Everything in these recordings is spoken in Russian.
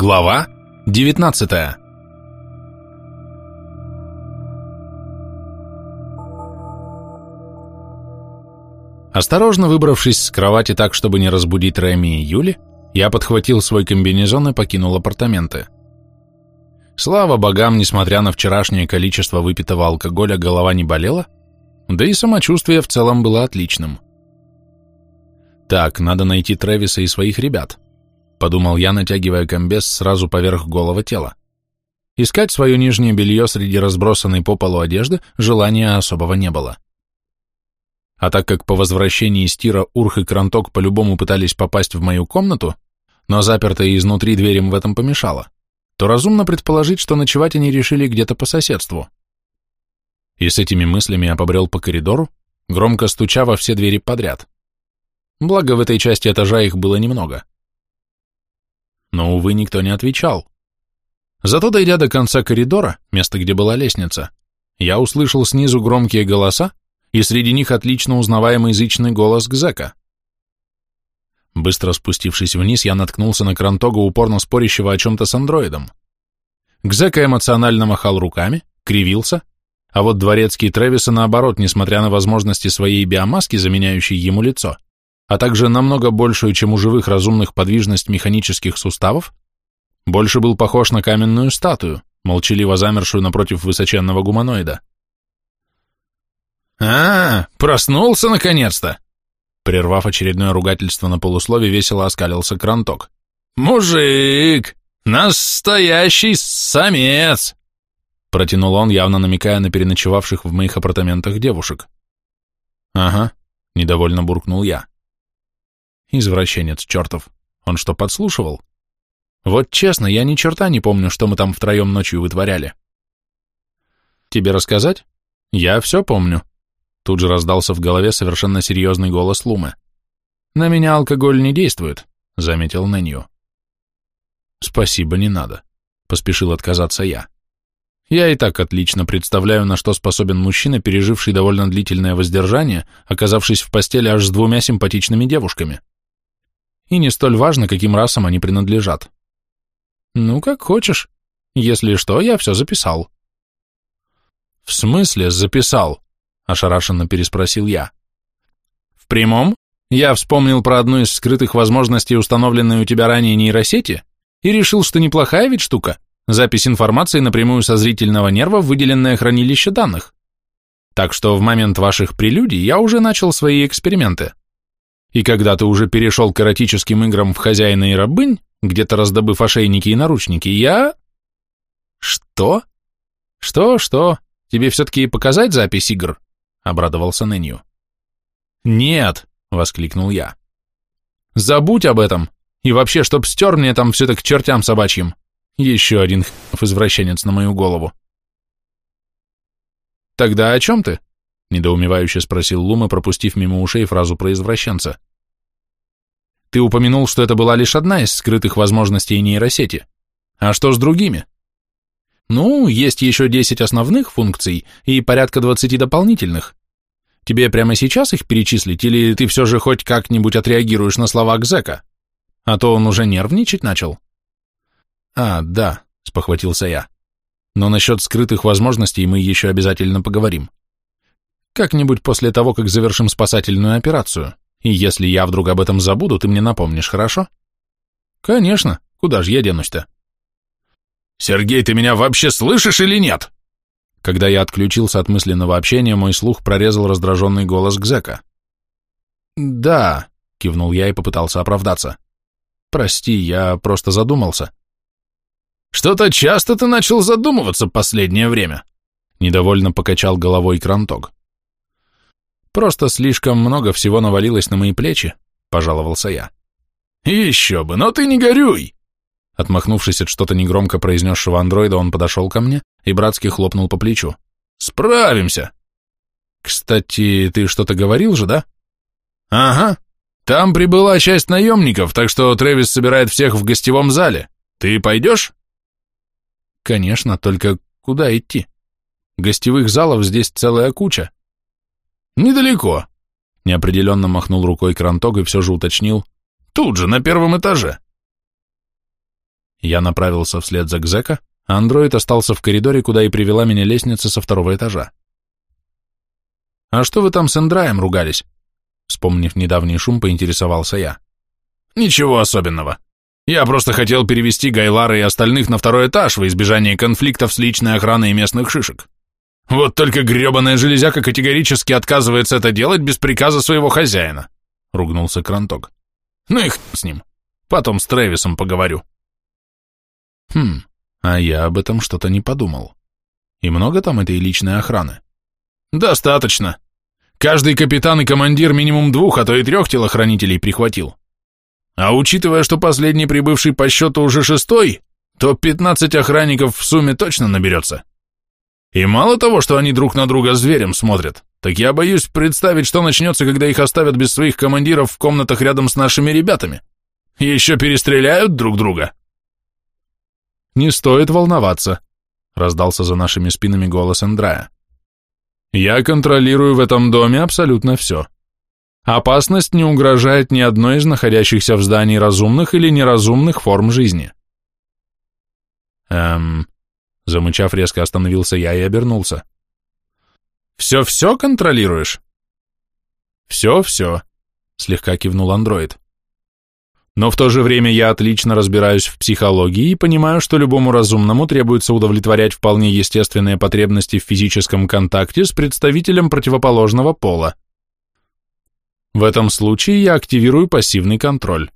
Глава 19 Осторожно выбравшись с кровати так, чтобы не разбудить Рэми и Юли, я подхватил свой комбинезон и покинул апартаменты. Слава богам, несмотря на вчерашнее количество выпитого алкоголя, голова не болела, да и самочувствие в целом было отличным. Так, надо найти Трэвиса и своих ребят подумал я, натягивая комбез сразу поверх голого тела. Искать свое нижнее белье среди разбросанной по полу одежды желания особого не было. А так как по возвращении из тира Урх и Кранток по-любому пытались попасть в мою комнату, но запертая изнутри дверь им в этом помешала, то разумно предположить, что ночевать они решили где-то по соседству. И с этими мыслями я побрел по коридору, громко стуча во все двери подряд. Благо, в этой части этажа их было немного но, увы, никто не отвечал. Зато, дойдя до конца коридора, места, где была лестница, я услышал снизу громкие голоса, и среди них отлично узнаваемый язычный голос Гзека. Быстро спустившись вниз, я наткнулся на Крантога, упорно спорящего о чем-то с андроидом. Гзека эмоционально махал руками, кривился, а вот дворецкий Тревиса, наоборот, несмотря на возможности своей биомаски, заменяющей ему лицо, а также намного большую, чем у живых разумных подвижность механических суставов, больше был похож на каменную статую, молчаливо замершую напротив высоченного гуманоида. «А, проснулся наконец-то!» Прервав очередное ругательство на полуслове, весело оскалился Кранток. «Мужик! Настоящий самец!» Протянул он, явно намекая на переночевавших в моих апартаментах девушек. «Ага», — недовольно буркнул я. Извращенец чертов. Он что, подслушивал? Вот честно, я ни черта не помню, что мы там втроем ночью вытворяли. Тебе рассказать? Я все помню. Тут же раздался в голове совершенно серьезный голос Лумы. На меня алкоголь не действует, заметил Нэнью. Спасибо, не надо, поспешил отказаться я. Я и так отлично представляю, на что способен мужчина, переживший довольно длительное воздержание, оказавшись в постели аж с двумя симпатичными девушками и не столь важно, каким расам они принадлежат. Ну, как хочешь. Если что, я все записал. В смысле записал? Ошарашенно переспросил я. В прямом? Я вспомнил про одну из скрытых возможностей, установленной у тебя ранее нейросети, и решил, что неплохая ведь штука. Запись информации напрямую со зрительного нерва в выделенное хранилище данных. Так что в момент ваших прелюдий я уже начал свои эксперименты. И когда ты уже перешел к эротическим играм в хозяина и рабынь, где-то раздобыв ошейники и наручники, я... Что? Что, что? Тебе все-таки показать запись игр? Обрадовался Нэнью. Нет, воскликнул я. Забудь об этом. И вообще, чтоб стер мне там все это к чертям собачьим. Еще один извращенец на мою голову. Тогда о чем ты? Недоумевающе спросил Лума, пропустив мимо ушей фразу про извращенца. Ты упомянул, что это была лишь одна из скрытых возможностей нейросети. А что с другими? Ну, есть еще 10 основных функций и порядка 20 дополнительных. Тебе прямо сейчас их перечислить, или ты все же хоть как-нибудь отреагируешь на слова Гзека? А то он уже нервничать начал. А, да, спохватился я. Но насчет скрытых возможностей мы еще обязательно поговорим. Как-нибудь после того, как завершим спасательную операцию. И если я вдруг об этом забуду, ты мне напомнишь, хорошо? Конечно. Куда же я денусь-то? Сергей, ты меня вообще слышишь или нет? Когда я отключился от мысленного общения, мой слух прорезал раздраженный голос Гзека. «Да», — кивнул я и попытался оправдаться. «Прости, я просто задумался». «Что-то часто ты начал задумываться последнее время», — недовольно покачал головой Кранток. Просто слишком много всего навалилось на мои плечи, пожаловался я. Еще бы, но ты не горюй. Отмахнувшись от что-то негромко произнесшего андроида, он подошел ко мне и братски хлопнул по плечу. Справимся. Кстати, ты что-то говорил же, да? Ага. Там прибыла часть наемников, так что Трэвис собирает всех в гостевом зале. Ты пойдешь? Конечно, только куда идти? Гостевых залов здесь целая куча. «Недалеко», — неопределенно махнул рукой Кранток и все же уточнил. «Тут же, на первом этаже». Я направился вслед за Гзека, а андроид остался в коридоре, куда и привела меня лестница со второго этажа. «А что вы там с Эндраем ругались?» Вспомнив недавний шум, поинтересовался я. «Ничего особенного. Я просто хотел перевести Гайлара и остальных на второй этаж во избежание конфликтов с личной охраной местных шишек. Вот только гребаная железяка категорически отказывается это делать без приказа своего хозяина», — ругнулся Кранток. «Ну их с ним. Потом с Трэвисом поговорю». «Хм, а я об этом что-то не подумал. И много там этой личной охраны?» «Достаточно. Каждый капитан и командир минимум двух, а то и трех телохранителей прихватил. А учитывая, что последний прибывший по счету уже шестой, то 15 охранников в сумме точно наберется. И мало того, что они друг на друга зверем смотрят, так я боюсь представить, что начнется, когда их оставят без своих командиров в комнатах рядом с нашими ребятами. Еще перестреляют друг друга. «Не стоит волноваться», — раздался за нашими спинами голос Эндрая. Я контролирую в этом доме абсолютно все. Опасность не угрожает ни одной из находящихся в здании разумных или неразумных форм жизни. Эм... Замычав, резко остановился я и обернулся. «Все-все контролируешь?» «Все-все», — слегка кивнул андроид. Но в то же время я отлично разбираюсь в психологии и понимаю, что любому разумному требуется удовлетворять вполне естественные потребности в физическом контакте с представителем противоположного пола. В этом случае я активирую пассивный контроль,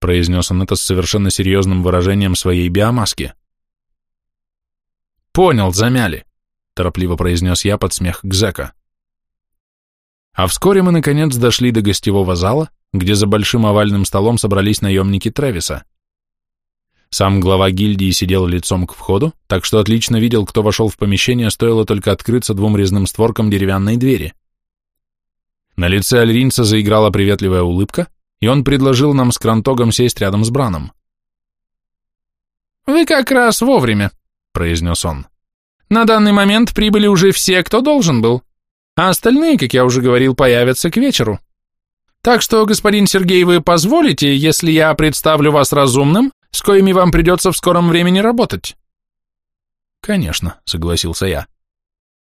произнес он это с совершенно серьезным выражением своей биомаски. Понял, замяли, торопливо произнес я под смех Гзека. А вскоре мы наконец дошли до гостевого зала, где за большим овальным столом собрались наемники Тревиса. Сам глава гильдии сидел лицом к входу, так что отлично видел, кто вошел в помещение, стоило только открыться двум резным створкам деревянной двери. На лице Альринца заиграла приветливая улыбка, и он предложил нам с Крантогом сесть рядом с Браном. «Вы как раз вовремя», — произнес он. «На данный момент прибыли уже все, кто должен был, а остальные, как я уже говорил, появятся к вечеру. Так что, господин Сергей, вы позволите, если я представлю вас разумным, с коими вам придется в скором времени работать?» «Конечно», — согласился я.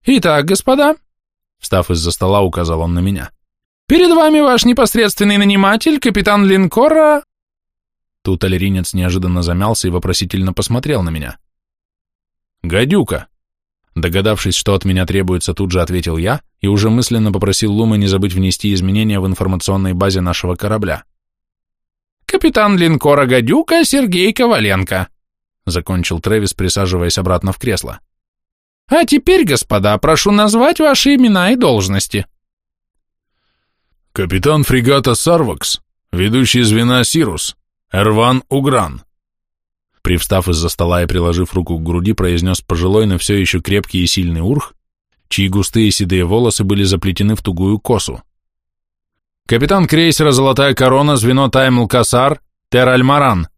«Итак, господа», — встав из-за стола, указал он на меня, «перед вами ваш непосредственный наниматель, капитан линкора...» Тут аллеринец неожиданно замялся и вопросительно посмотрел на меня. «Гадюка», Догадавшись, что от меня требуется, тут же ответил я и уже мысленно попросил Лумы не забыть внести изменения в информационной базе нашего корабля. «Капитан линкора «Гадюка» Сергей Коваленко», — закончил Трэвис, присаживаясь обратно в кресло. «А теперь, господа, прошу назвать ваши имена и должности». «Капитан фрегата «Сарвакс», ведущий звена «Сирус», Эрван Угран», Привстав из-за стола и приложив руку к груди, произнес пожилой, но все еще крепкий и сильный урх, чьи густые седые волосы были заплетены в тугую косу. «Капитан крейсера «Золотая корона», звено Таймл Касар, Теральмаран»,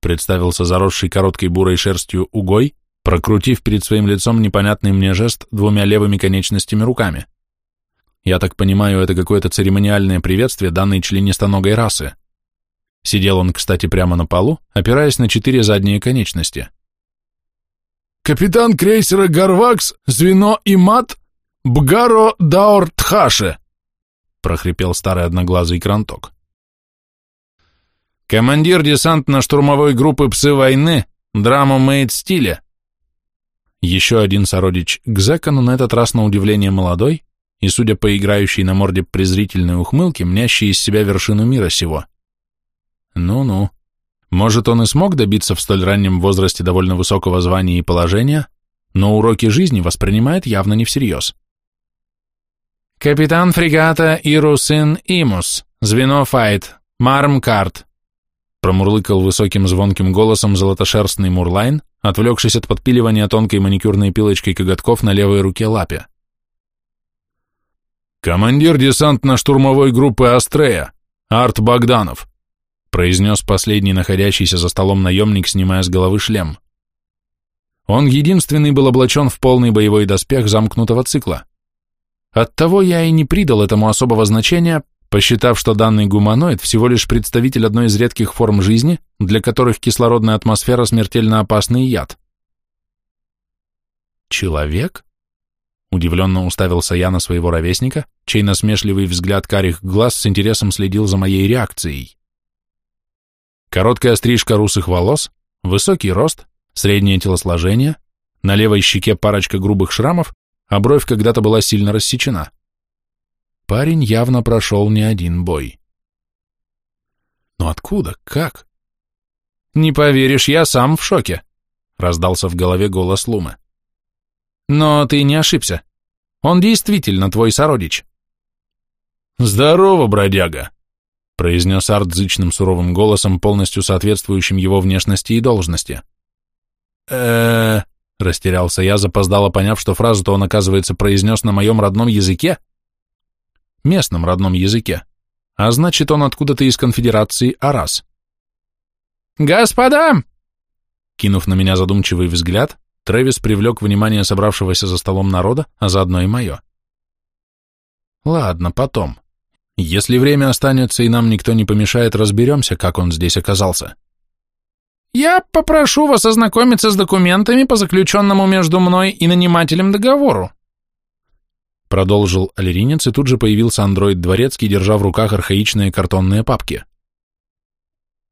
представился заросший короткой бурой шерстью угой, прокрутив перед своим лицом непонятный мне жест двумя левыми конечностями руками. Я так понимаю, это какое-то церемониальное приветствие данной членистоногой расы. Сидел он, кстати, прямо на полу, опираясь на четыре задние конечности. «Капитан крейсера «Гарвакс», звено и мат, Бгаро Даор Тхаше», прохрипел старый одноглазый кранток. «Командир десантно-штурмовой группы «Псы войны», Драму Мейд Стиля». Еще один сородич Гзека, но на этот раз на удивление молодой, и, судя по играющей на морде презрительной ухмылке, мнящий из себя вершину мира сего. Ну-ну. Может, он и смог добиться в столь раннем возрасте довольно высокого звания и положения, но уроки жизни воспринимает явно не всерьез. «Капитан фрегата Ирусин Имус, звено Файт, Мармкарт», промурлыкал высоким звонким голосом золотошерстный Мурлайн, отвлекшись от подпиливания тонкой маникюрной пилочкой коготков на левой руке лапе. «Командир десантно-штурмовой группы Астрея, Арт Богданов», произнес последний находящийся за столом наемник, снимая с головы шлем. Он единственный был облачен в полный боевой доспех замкнутого цикла. Оттого я и не придал этому особого значения, посчитав, что данный гуманоид всего лишь представитель одной из редких форм жизни, для которых кислородная атмосфера смертельно опасный яд. Человек? Удивленно уставился я на своего ровесника, чей насмешливый взгляд карих глаз с интересом следил за моей реакцией. Короткая стрижка русых волос, высокий рост, среднее телосложение, на левой щеке парочка грубых шрамов, а бровь когда-то была сильно рассечена. Парень явно прошел не один бой. Но откуда? Как? Не поверишь, я сам в шоке, раздался в голове голос Лумы. Но ты не ошибся. Он действительно твой сородич. Здорово, бродяга, произнес Арт зычным суровым голосом, полностью соответствующим его внешности и должности. э растерялся я, запоздало поняв, что фразу-то он, оказывается, произнес на моем родном языке, местном родном языке, а значит, он откуда-то из конфедерации Арас. «Господа!» Кинув на меня задумчивый взгляд, Трэвис привлек внимание собравшегося за столом народа, а заодно и мое. Ладно, потом. Если время останется и нам никто не помешает, разберемся, как он здесь оказался. Я попрошу вас ознакомиться с документами по заключенному между мной и нанимателем договору. Продолжил аллеринец, и тут же появился андроид дворецкий, держа в руках архаичные картонные папки.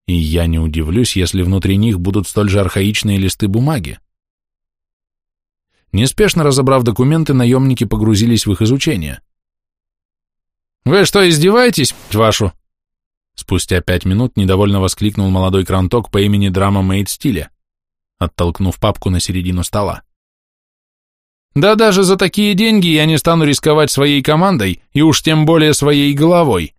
И я не удивлюсь, если внутри них будут столь же архаичные листы бумаги. Неспешно разобрав документы, наемники погрузились в их изучение. «Вы что, издеваетесь, вашу?» Спустя пять минут недовольно воскликнул молодой кранток по имени Драма Мейд Стиле, оттолкнув папку на середину стола. «Да даже за такие деньги я не стану рисковать своей командой и уж тем более своей головой.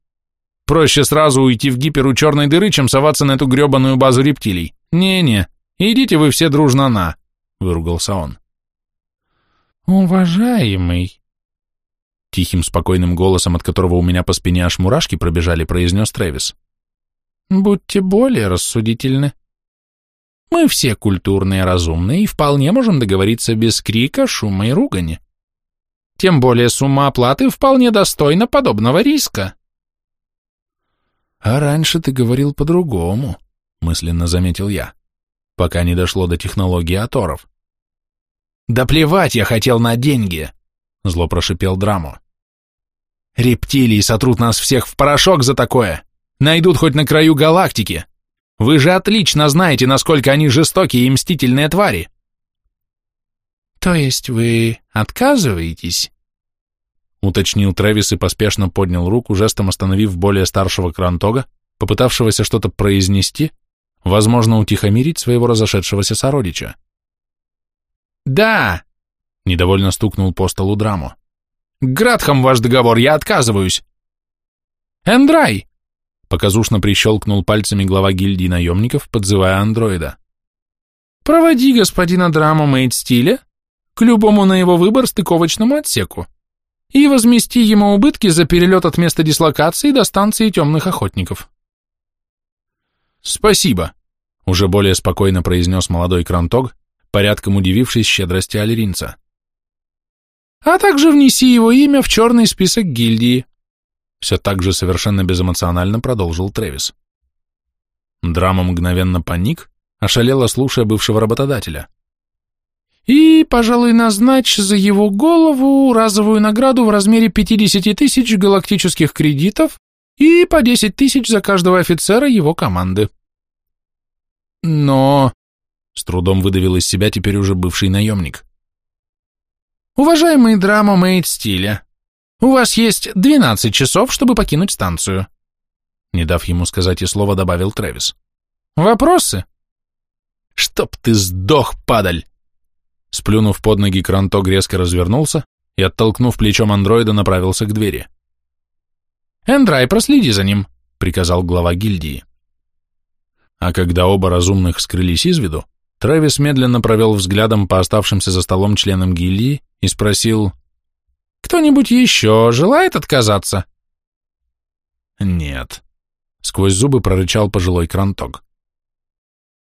Проще сразу уйти в гипер у черной дыры, чем соваться на эту гребаную базу рептилий. Не-не, идите вы все дружно на», — выругался он. «Уважаемый!» Тихим, спокойным голосом, от которого у меня по спине аж мурашки пробежали, произнес Трэвис. «Будьте более рассудительны. Мы все культурные, разумные и вполне можем договориться без крика, шума и ругани. Тем более сумма оплаты вполне достойна подобного риска». «А раньше ты говорил по-другому», — мысленно заметил я, пока не дошло до технологии Аторов. «Да плевать я хотел на деньги!» — зло прошипел Драму. «Рептилии сотрут нас всех в порошок за такое! Найдут хоть на краю галактики! Вы же отлично знаете, насколько они жестокие и мстительные твари!» «То есть вы отказываетесь?» — уточнил Трэвис и поспешно поднял руку, жестом остановив более старшего Крантога, попытавшегося что-то произнести, возможно, утихомирить своего разошедшегося сородича. «Да!» — недовольно стукнул по столу драму. «Градхам ваш договор, я отказываюсь!» «Эндрай!» — показушно прищелкнул пальцами глава гильдии наемников, подзывая андроида. «Проводи господина Драму Мейдстиля к любому на его выбор стыковочному отсеку и возмести ему убытки за перелет от места дислокации до станции темных охотников». «Спасибо», — уже более спокойно произнес молодой Крантог, порядком удивившись щедрости аллеринца. «А также внеси его имя в черный список гильдии», все так же совершенно безэмоционально продолжил Трэвис. Драма мгновенно паник, ошалела, слушая бывшего работодателя. «И, пожалуй, назначь за его голову разовую награду в размере 50 тысяч галактических кредитов и по 10 тысяч за каждого офицера его команды». «Но...» С трудом выдавил из себя теперь уже бывший наемник. «Уважаемый драма Мейд Стиля, у вас есть 12 часов, чтобы покинуть станцию», не дав ему сказать и слова, добавил Трэвис. «Вопросы?» «Чтоб ты сдох, падаль!» Сплюнув под ноги, Крантог резко развернулся и, оттолкнув плечом андроида, направился к двери. «Эндрай, проследи за ним», — приказал глава гильдии. А когда оба разумных скрылись из виду, Трэвис медленно провел взглядом по оставшимся за столом членам гильдии и спросил, «Кто-нибудь еще желает отказаться?» «Нет», — сквозь зубы прорычал пожилой кранток.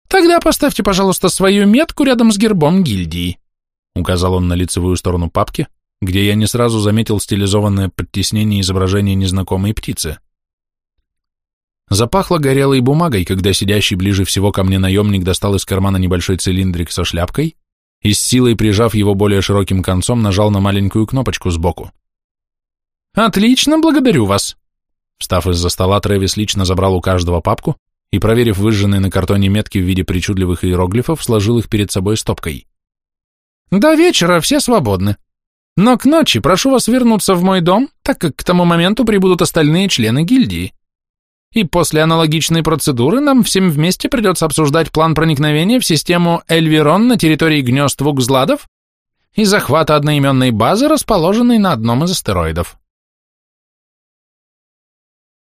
«Тогда поставьте, пожалуйста, свою метку рядом с гербом гильдии», — указал он на лицевую сторону папки, где я не сразу заметил стилизованное подтеснение изображения незнакомой птицы, Запахло горелой бумагой, когда сидящий ближе всего ко мне наемник достал из кармана небольшой цилиндрик со шляпкой и с силой прижав его более широким концом, нажал на маленькую кнопочку сбоку. «Отлично, благодарю вас!» Встав из-за стола, Трэвис лично забрал у каждого папку и, проверив выжженные на картоне метки в виде причудливых иероглифов, сложил их перед собой стопкой. «До вечера все свободны. Но к ночи прошу вас вернуться в мой дом, так как к тому моменту прибудут остальные члены гильдии. И после аналогичной процедуры нам всем вместе придется обсуждать план проникновения в систему Эльвирон на территории гнезд Вукзладов и захвата одноименной базы, расположенной на одном из астероидов.